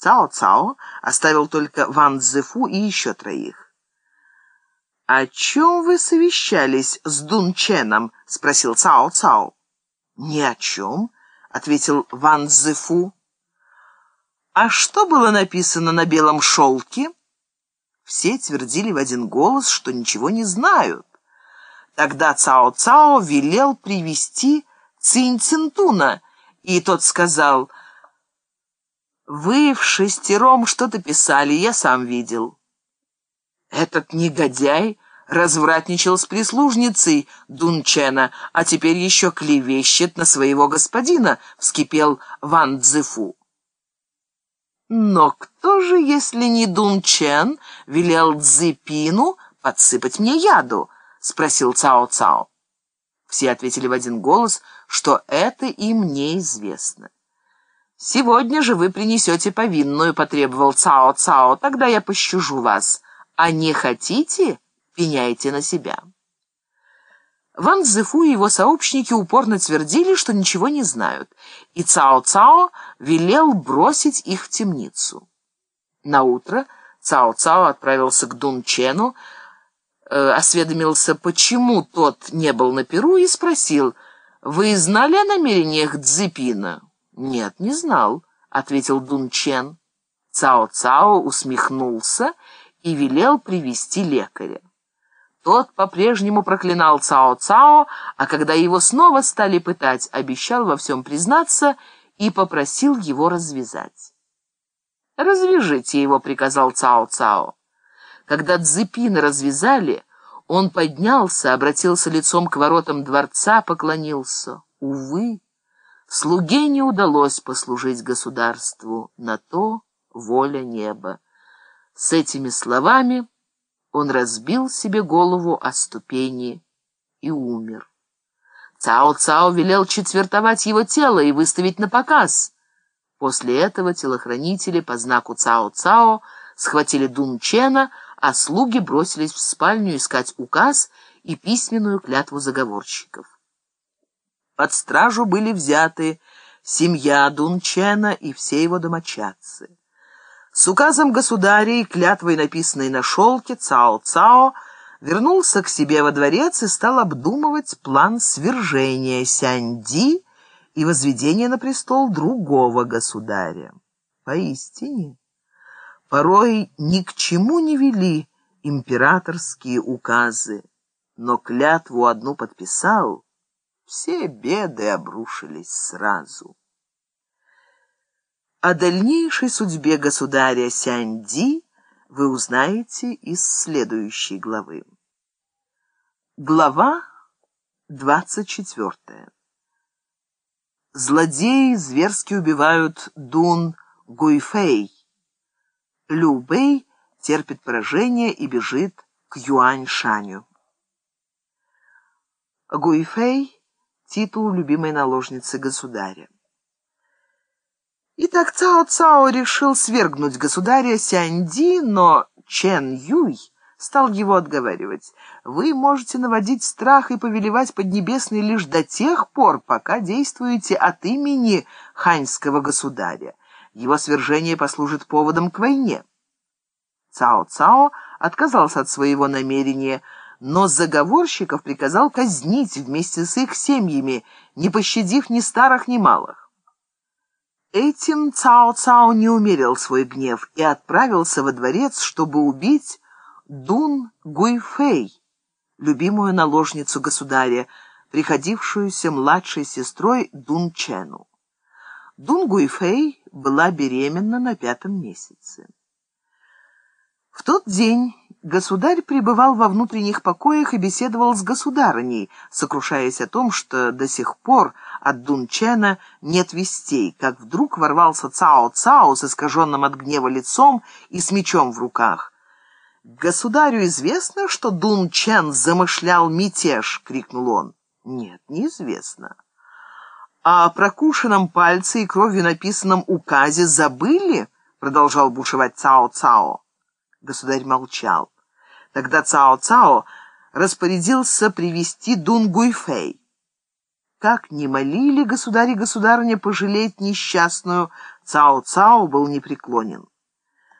Цао-Цао оставил только Ван Цзэфу и еще троих. «О чем вы совещались с Дун Ченом?» — спросил Цао-Цао. «Ни о чем», — ответил Ван Цзэфу. «А что было написано на белом шелке?» Все твердили в один голос, что ничего не знают. Тогда Цао-Цао велел привести Цинь-Цинтуна, и тот сказал, «Вы в шестером что-то писали, я сам видел». Этот негодяй развратничал с прислужницей Дунчена, а теперь еще клевещет на своего господина, вскипел Ван Цзэфу. Но кто же, если не Дунчен, велел Цзэпину подсыпать мне яду? Спросил Цао-Цао. Все ответили в один голос, что это им неизвестно. «Сегодня же вы принесете повинную», — потребовал Цао-Цао, — «тогда я пощажу вас. А не хотите, пеняйте на себя». Ван Цзэфу и его сообщники упорно твердили, что ничего не знают, и Цао-Цао велел бросить их в темницу. Наутро Цао-Цао отправился к Дун Чену, э, осведомился, почему тот не был на Перу, и спросил, «Вы знали о намерениях Цзипина?» «Нет, не знал», — ответил Дун Чен. Цао-Цао усмехнулся и велел привести лекаря. Тот по-прежнему проклинал Цао-Цао, а когда его снова стали пытать, обещал во всем признаться и попросил его развязать. «Развяжите его», — приказал Цао-Цао. Когда Цзыпина развязали, он поднялся, обратился лицом к воротам дворца, поклонился. Увы, слуге не удалось послужить государству, на то воля неба. С этими словами он разбил себе голову о ступени и умер. Цао-Цао велел четвертовать его тело и выставить на показ. После этого телохранители по знаку Цао-Цао схватили Дун Чена, а слуги бросились в спальню искать указ и письменную клятву заговорщиков. Под стражу были взяты семья Дун Чена и все его домочадцы. С указом государя и клятвой, написанной на шелке, Цао-Цао вернулся к себе во дворец и стал обдумывать план свержения Сяньди и возведения на престол другого государя. Поистине, порой ни к чему не вели императорские указы, но клятву одну подписал, все беды обрушились сразу. О дальнейшей судьбе государя Сяньди вы узнаете из следующей главы. Глава 24. Злодеи зверски убивают Дун Гуйфэй. Лю Бэй терпит поражение и бежит к Юань Шаню. Гуйфэй — титул любимой наложницы государя. Итак, Цао-Цао решил свергнуть государя Сяньди, но Чен Юй стал его отговаривать. Вы можете наводить страх и повелевать Поднебесной лишь до тех пор, пока действуете от имени ханьского государя. Его свержение послужит поводом к войне. Цао-Цао отказался от своего намерения, но заговорщиков приказал казнить вместе с их семьями, не пощадив ни старых, ни малых. Этим Цао-Цао не умерил свой гнев и отправился во дворец, чтобы убить Дун Гуйфэй, любимую наложницу государя, приходившуюся младшей сестрой Дун Чену. Дун Гуйфэй была беременна на пятом месяце. В тот день Государь пребывал во внутренних покоях и беседовал с государыней, сокрушаясь о том, что до сих пор от Дунчена нет вестей, как вдруг ворвался Цао-Цао с искаженным от гнева лицом и с мечом в руках. «Государю известно, что Дун Чен замышлял мятеж?» — крикнул он. «Нет, неизвестно». «А о прокушенном пальце и кровью написанном указе забыли?» — продолжал бушевать Цао-Цао. Государь молчал. Тогда Цао-Цао распорядился привести Дун Гуйфэй. Как ни молили государь и государыня пожалеть несчастную Цао Цао был непреклонен.